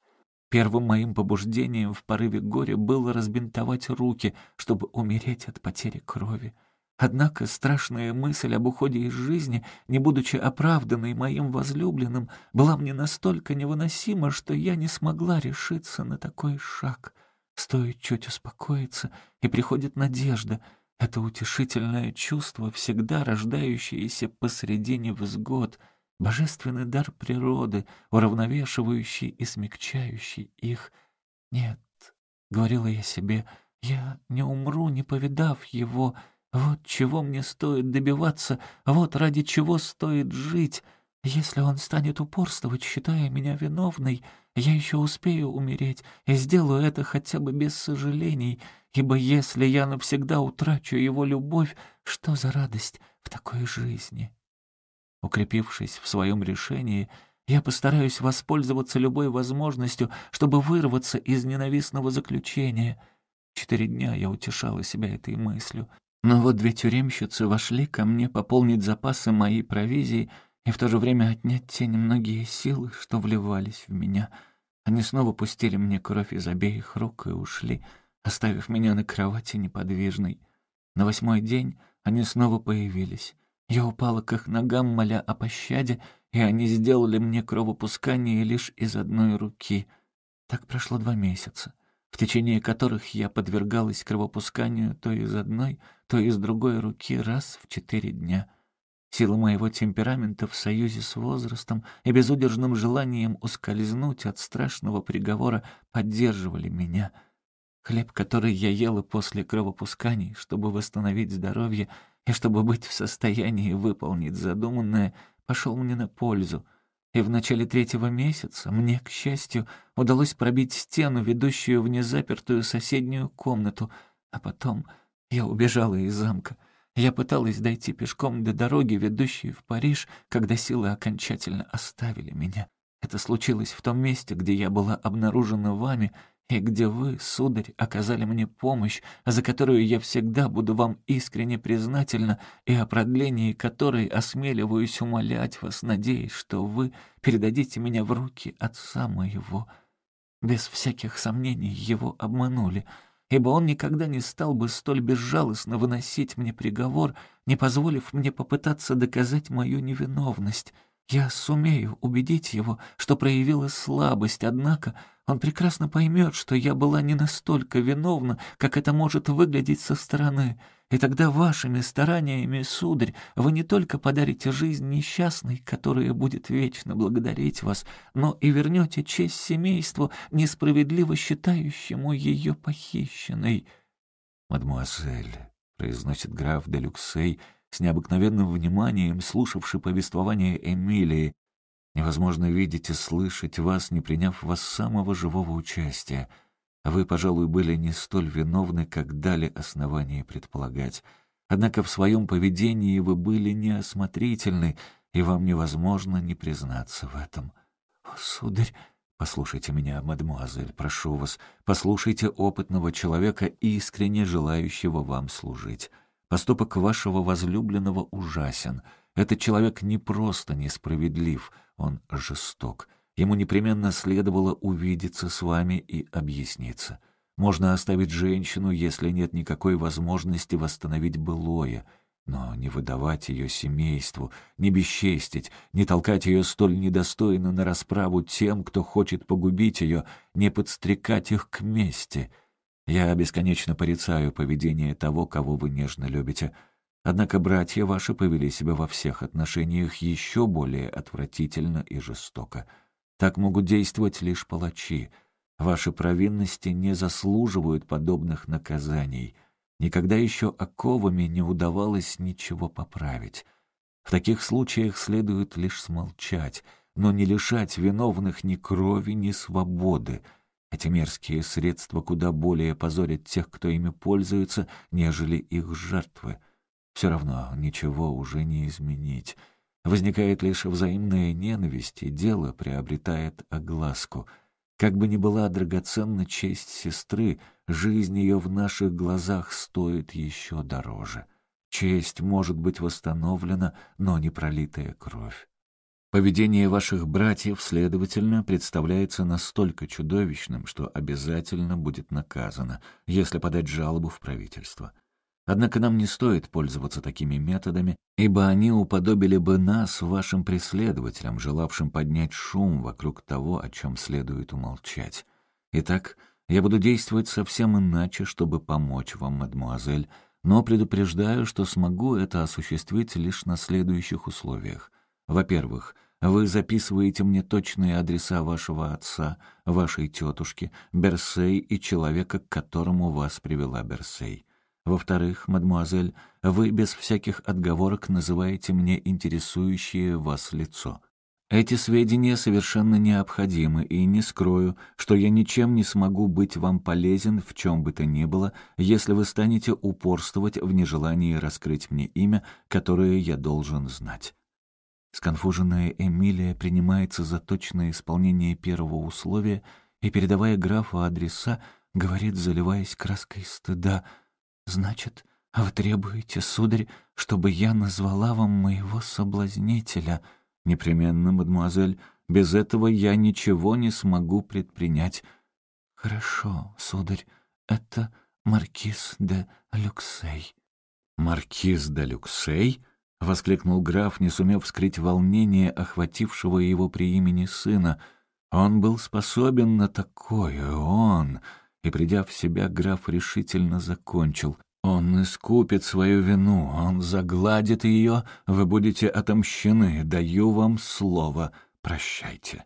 Speaker 1: Первым моим побуждением в порыве горя было разбинтовать руки, чтобы умереть от потери крови. Однако страшная мысль об уходе из жизни, не будучи оправданной моим возлюбленным, была мне настолько невыносима, что я не смогла решиться на такой шаг. Стоит чуть успокоиться, и приходит надежда — это утешительное чувство, всегда рождающееся посредине взгод,
Speaker 2: божественный дар природы, уравновешивающий и смягчающий их. Нет, — говорила я себе, — я не умру, не повидав его. Вот чего мне стоит добиваться, вот ради чего стоит жить. Если он станет упорствовать, считая меня виновной, я еще успею умереть и сделаю это хотя бы без сожалений, ибо если я навсегда утрачу его любовь, что за радость в такой жизни? Укрепившись в своем решении, я постараюсь воспользоваться любой возможностью, чтобы вырваться из ненавистного заключения. Четыре дня я утешала себя этой мыслью. Но вот две тюремщицы вошли ко мне пополнить запасы моей провизии и в то же время отнять те немногие силы, что вливались в меня. Они снова пустили мне кровь из обеих рук и ушли, оставив меня на кровати неподвижной. На восьмой день они снова появились. Я упала к их ногам, моля о пощаде, и они сделали мне кровопускание лишь из одной руки. Так прошло два месяца, в течение которых я подвергалась кровопусканию то из одной, то из другой руки раз в четыре дня. Сила моего темперамента в союзе с возрастом и безудержным желанием ускользнуть от страшного приговора поддерживали меня — Хлеб, который я ела после кровопусканий, чтобы восстановить здоровье и чтобы быть в состоянии выполнить задуманное, пошел мне на пользу. И в начале третьего месяца мне, к счастью, удалось пробить стену, ведущую в незапертую соседнюю комнату, а потом я убежала из замка. Я пыталась дойти пешком до дороги, ведущей в Париж, когда силы окончательно оставили меня. Это случилось в том месте, где я была обнаружена вами — и где вы, сударь, оказали мне помощь, за которую я всегда буду вам искренне признательна, и о продлении которой осмеливаюсь умолять вас, надеясь, что вы передадите меня в руки отца моего. Без всяких сомнений его обманули, ибо он никогда не стал бы столь безжалостно выносить мне приговор, не позволив мне попытаться доказать мою невиновность. Я сумею убедить его, что проявила слабость, однако он прекрасно поймет, что я была не настолько виновна, как это может выглядеть со стороны. И тогда вашими стараниями, сударь, вы не только подарите жизнь несчастной, которая будет вечно благодарить вас, но и вернете честь семейству, несправедливо считающему ее похищенной.
Speaker 1: «Мадемуазель», — произносит граф де Люксей, с необыкновенным вниманием слушавший повествование Эмилии, Невозможно видеть и слышать вас, не приняв вас самого живого участия. Вы, пожалуй, были не столь виновны, как дали основание предполагать. Однако в своем поведении вы были неосмотрительны, и вам невозможно не признаться в этом. О, сударь, послушайте меня, мадемуазель, прошу вас, послушайте опытного человека, искренне желающего вам служить. Поступок вашего возлюбленного ужасен. Этот человек не просто несправедлив — он жесток. Ему непременно следовало увидеться с вами и объясниться. Можно оставить женщину, если нет никакой возможности восстановить былое, но не выдавать ее семейству, не бесчестить, не толкать ее столь недостойно на расправу тем, кто хочет погубить ее, не подстрекать их к мести. Я бесконечно порицаю поведение того, кого вы нежно любите — Однако братья ваши повели себя во всех отношениях еще более отвратительно и жестоко. Так могут действовать лишь палачи. Ваши провинности не заслуживают подобных наказаний. Никогда еще оковами не удавалось ничего поправить. В таких случаях следует лишь смолчать, но не лишать виновных ни крови, ни свободы. Эти мерзкие средства куда более позорят тех, кто ими пользуется, нежели их жертвы. Все равно ничего уже не изменить. Возникает лишь взаимная ненависть, и дело приобретает огласку. Как бы ни была драгоценна честь сестры, жизнь ее в наших глазах стоит еще дороже. Честь может быть восстановлена, но не пролитая кровь. Поведение ваших братьев, следовательно, представляется настолько чудовищным, что обязательно будет наказано, если подать жалобу в правительство. Однако нам не стоит пользоваться такими методами, ибо они уподобили бы нас вашим преследователям, желавшим поднять шум вокруг того, о чем следует умолчать. Итак, я буду действовать совсем иначе, чтобы помочь вам, мадмуазель, но предупреждаю, что смогу это осуществить лишь на следующих условиях. Во-первых, вы записываете мне точные адреса вашего отца, вашей тетушки, Берсей и человека, к которому вас привела Берсей. Во-вторых, мадмуазель, вы без всяких отговорок называете мне интересующее вас лицо. Эти сведения совершенно необходимы, и не скрою, что я ничем не смогу быть вам полезен в чем бы то ни было, если вы станете упорствовать в нежелании раскрыть мне имя, которое я должен знать. Сконфуженная Эмилия принимается за точное исполнение первого условия и, передавая графу адреса, говорит, заливаясь краской стыда, «Значит, вы требуете, сударь, чтобы я назвала вам моего соблазнителя?» «Непременно, мадемуазель, без этого я ничего не смогу предпринять». «Хорошо, сударь, это маркиз де Люксей». «Маркиз де Люксей?» — воскликнул граф, не сумев скрыть волнение, охватившего его при имени сына. «Он был способен на такое, он...» И, придя в себя, граф решительно закончил. «Он искупит свою вину, он загладит ее, вы будете отомщены, даю вам слово, прощайте».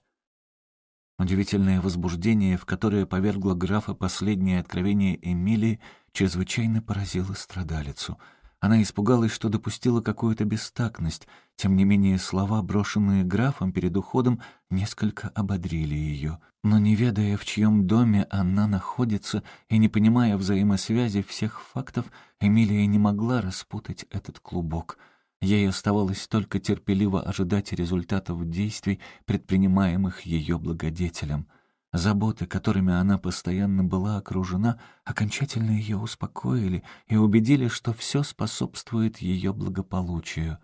Speaker 1: Удивительное возбуждение, в которое повергло графа последнее откровение Эмилии, чрезвычайно поразило страдалицу — она испугалась, что допустила какую-то бестактность. Тем не менее, слова, брошенные графом перед уходом, несколько ободрили ее. Но не ведая, в чьем доме она находится, и не понимая взаимосвязи всех фактов, Эмилия не могла распутать этот клубок. Ей оставалось только терпеливо ожидать результатов действий, предпринимаемых ее благодетелем — Заботы, которыми она постоянно была окружена, окончательно ее успокоили и убедили, что все способствует ее благополучию.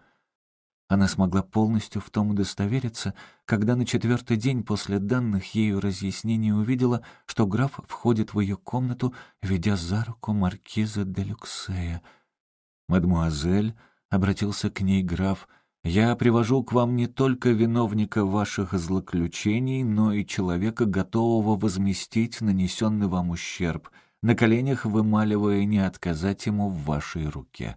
Speaker 1: Она смогла полностью в том удостовериться, когда на четвертый день после данных ею разъяснений увидела, что граф входит в ее комнату, ведя за руку маркиза де Люксея. «Мадемуазель», — обратился к ней граф, — я привожу к вам не только виновника ваших злоключений, но и человека, готового возместить нанесенный вам ущерб, на коленях вымаливая не отказать ему в вашей руке.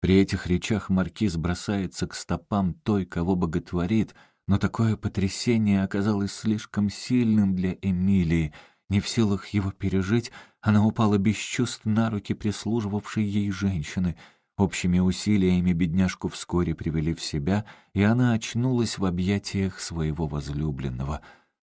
Speaker 1: При этих речах маркиз бросается к стопам той, кого боготворит, но такое потрясение оказалось слишком сильным для Эмилии. Не в силах его пережить, она упала без чувств на руки прислуживавшей ей женщины — Общими усилиями бедняжку вскоре привели в себя, и она очнулась в объятиях своего возлюбленного.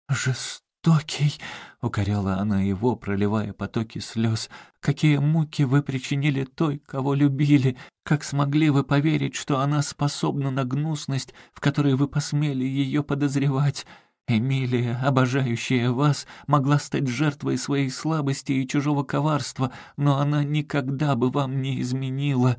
Speaker 1: «Жестокий!» — укоряла она его, проливая потоки слез. «Какие муки вы причинили той, кого любили! Как смогли вы поверить, что она способна на гнусность, в которой вы посмели ее подозревать?» Эмилия, обожающая вас, могла стать жертвой своей слабости и чужого коварства, но она никогда бы вам не изменила.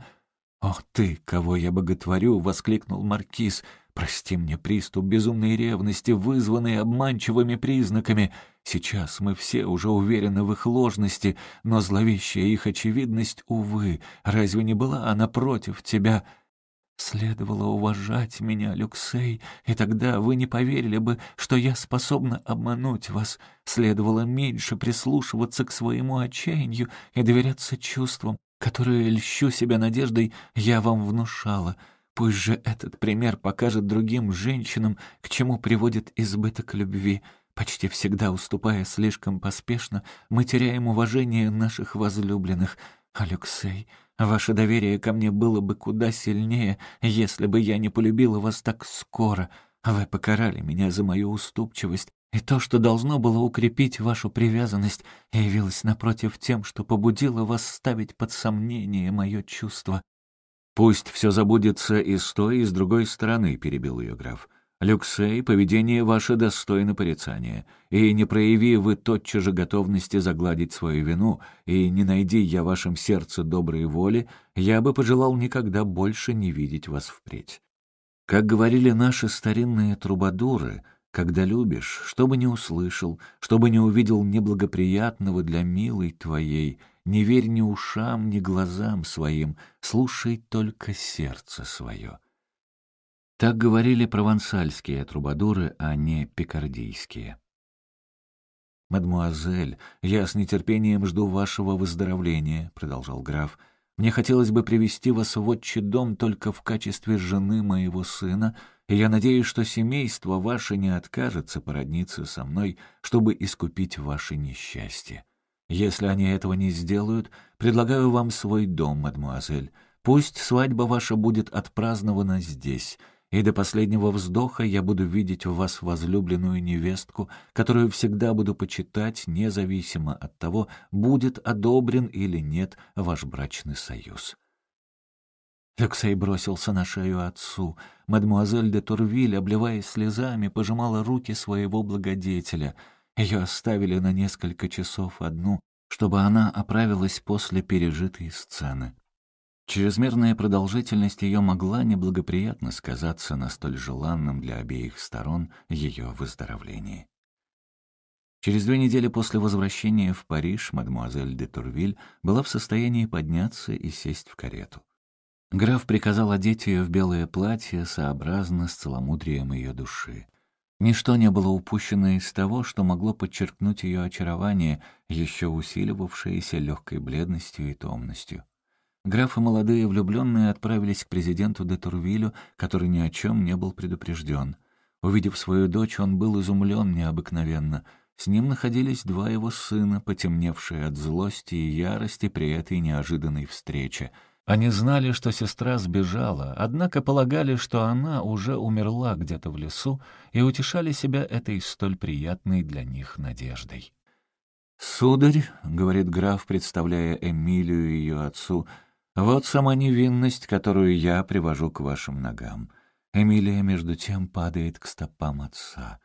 Speaker 1: «Ох ты, кого я боготворю!» — воскликнул Маркиз. «Прости мне приступ безумной ревности, вызванный обманчивыми признаками. Сейчас мы все уже уверены в их ложности, но зловещая их очевидность, увы, разве не была она против тебя?» «Следовало уважать меня, Люксей, и тогда вы не поверили бы, что я способна обмануть вас. Следовало меньше прислушиваться к своему отчаянию и доверяться чувствам, которую, льщу себя надеждой, я вам внушала. Пусть же этот пример покажет другим женщинам, к чему приводит избыток любви. Почти всегда уступая слишком поспешно, мы теряем уважение наших возлюбленных. Алексей, ваше доверие ко мне было бы куда сильнее, если бы я не полюбила вас так скоро. Вы покарали меня за мою уступчивость, и то, что должно было укрепить вашу привязанность, явилось напротив тем, что побудило вас ставить под сомнение мое чувство. «Пусть все забудется и с той, и с другой стороны», — перебил ее граф. «Люксей, поведение ваше достойно порицания, и не прояви вы тотчас же готовности загладить свою вину, и не найди я в вашем сердце доброй воли, я бы пожелал никогда больше не видеть вас впредь. Как говорили наши старинные трубадуры — когда любишь, чтобы не услышал, чтобы не увидел неблагоприятного для милой твоей, не верь ни ушам, ни глазам своим, слушай только сердце свое. Так говорили провансальские трубадуры, а не пикардийские. «Мадмуазель, я с нетерпением жду вашего выздоровления», — продолжал граф. «Мне хотелось бы привести вас в отчий дом только в качестве жены моего сына и я надеюсь, что семейство ваше не откажется породниться со мной, чтобы искупить ваше несчастье. Если они этого не сделают, предлагаю вам свой дом, мадемуазель. Пусть свадьба ваша будет отпразднована здесь, и до последнего вздоха я буду видеть в вас возлюбленную невестку, которую всегда буду почитать, независимо от того, будет одобрен или нет ваш брачный союз». Люксей бросился на шею отцу. Мадемуазель де Турвиль, обливаясь слезами, пожимала руки своего благодетеля. Ее оставили на несколько часов одну, чтобы она оправилась после пережитой сцены. Чрезмерная продолжительность ее могла неблагоприятно сказаться на столь желанном для обеих сторон ее выздоровлении. Через две недели после возвращения в Париж мадемуазель де Турвиль была в состоянии подняться и сесть в карету. Граф приказал одеть ее в белое платье сообразно с целомудрием ее души. Ничто не было упущено из того, что могло подчеркнуть ее очарование, еще усиливавшееся легкой бледностью и томностью. Граф и молодые влюбленные отправились к президенту де Турвилю, который ни о чем не был предупрежден. Увидев свою дочь, он был изумлен необыкновенно. С ним находились два его сына, потемневшие от злости и ярости при этой неожиданной встрече. Они знали, что сестра сбежала, однако полагали, что она уже умерла где-то в лесу, и утешали себя этой столь приятной для них надеждой. «Сударь», — говорит граф, представляя Эмилию и ее отцу, — вот сама невинность, которую я привожу к вашим ногам. Эмилия, между тем, падает к стопам отца.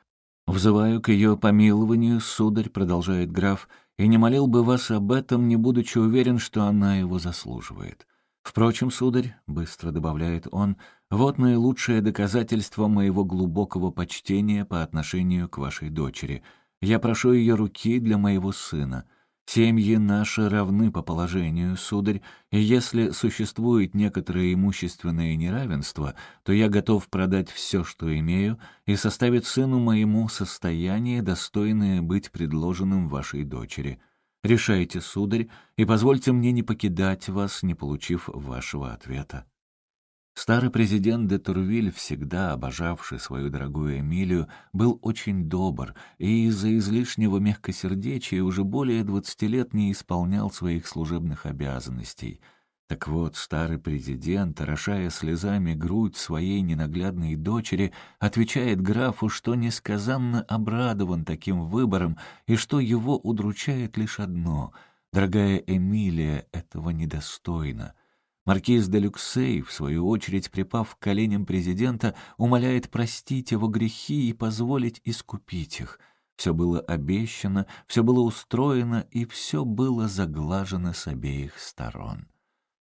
Speaker 1: «Взываю к ее помилованию, сударь», — продолжает граф, «и не молил бы вас об этом, не будучи уверен, что она его заслуживает. Впрочем, сударь», — быстро добавляет он, «вот наилучшее доказательство моего глубокого почтения по отношению к вашей дочери. Я прошу ее руки для моего сына». Семьи наши равны по положению, сударь, и если существует некоторое имущественное неравенство, то я готов продать все, что имею, и составить сыну моему состояние, достойное быть предложенным вашей дочери. Решайте, сударь, и позвольте мне не покидать вас, не получив вашего ответа. Старый президент де Турвиль, всегда обожавший свою дорогую Эмилию, был очень добр и из-за излишнего мягкосердечия уже более двадцати лет не исполнял своих служебных обязанностей. Так вот, старый президент, орошая слезами грудь своей ненаглядной дочери, отвечает графу, что несказанно обрадован таким выбором и что его удручает лишь одно — дорогая Эмилия этого недостойна — Маркиз де Люксей, в свою очередь, припав к коленям президента, умоляет простить его грехи и позволить искупить их. Все было обещано, все было устроено, и все было заглажено с обеих сторон.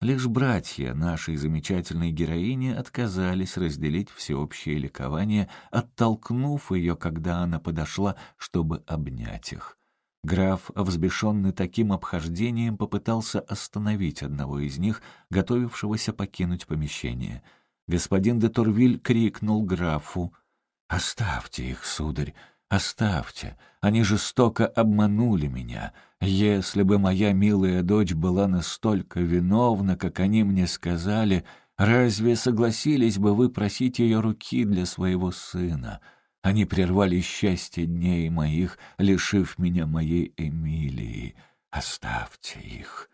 Speaker 1: Лишь братья нашей замечательной героини отказались разделить всеобщее ликование, оттолкнув ее, когда она подошла, чтобы обнять их. Граф, взбешенный таким обхождением, попытался остановить одного из них, готовившегося покинуть помещение. Господин де Турвиль крикнул графу «Оставьте их, сударь, оставьте, они жестоко обманули меня. Если бы моя милая дочь была настолько виновна, как они мне сказали, разве согласились бы вы просить ее руки для своего сына?» Они прервали счастье дней моих, лишив меня моей Эмилии. Оставьте их.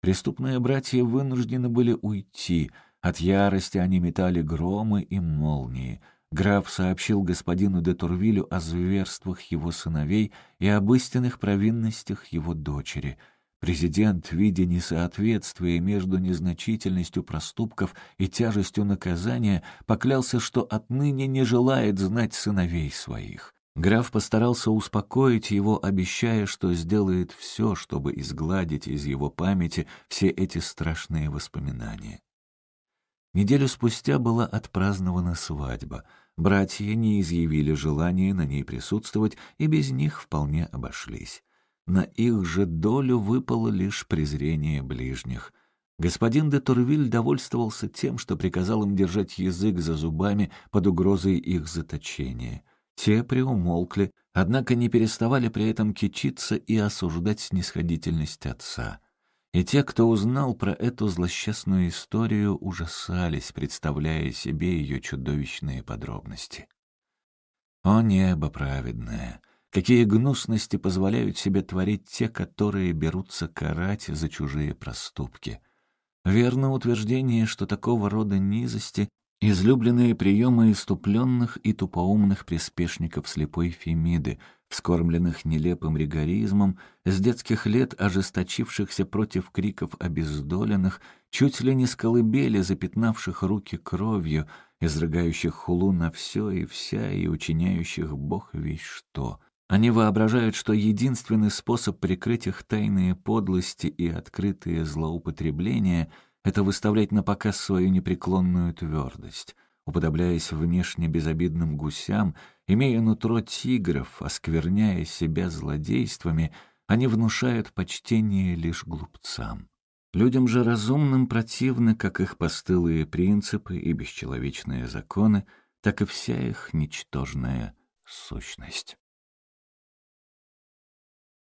Speaker 1: Преступные братья вынуждены были уйти. От ярости они метали громы и молнии. Граф сообщил господину де Турвилю о зверствах его сыновей и об истинных провинностях его дочери — Президент, видя несоответствие между незначительностью проступков и тяжестью наказания, поклялся, что отныне не желает знать сыновей своих. Граф постарался успокоить его, обещая, что сделает все, чтобы изгладить из его памяти все эти страшные воспоминания. Неделю спустя была отпразднована свадьба. Братья не изъявили желания на ней присутствовать и без них вполне обошлись. На их же долю выпало лишь презрение ближних. Господин де Турвиль довольствовался тем, что приказал им держать язык за зубами под угрозой их заточения. Те приумолкли, однако не переставали при этом кичиться и осуждать снисходительность отца. И те, кто узнал про эту злосчастную историю, ужасались, представляя себе ее чудовищные подробности. О небо праведное! Какие гнусности позволяют себе творить те, которые берутся карать за чужие проступки. Верно утверждение, что такого рода низости — излюбленные приемы иступленных и тупоумных приспешников слепой Фемиды, вскормленных нелепым ригоризмом, с детских лет ожесточившихся против криков обездоленных, чуть ли не с колыбели, запятнавших руки кровью, изрыгающих хулу на все и вся и учиняющих бог весь что — они воображают, что единственный способ прикрыть их тайные подлости и открытые злоупотребления — это выставлять на показ свою непреклонную твердость. Уподобляясь внешне безобидным гусям, имея нутро тигров, оскверняя себя злодействами, они внушают почтение лишь глупцам. Людям же разумным противны как их постылые принципы и бесчеловечные законы, так и вся их ничтожная сущность.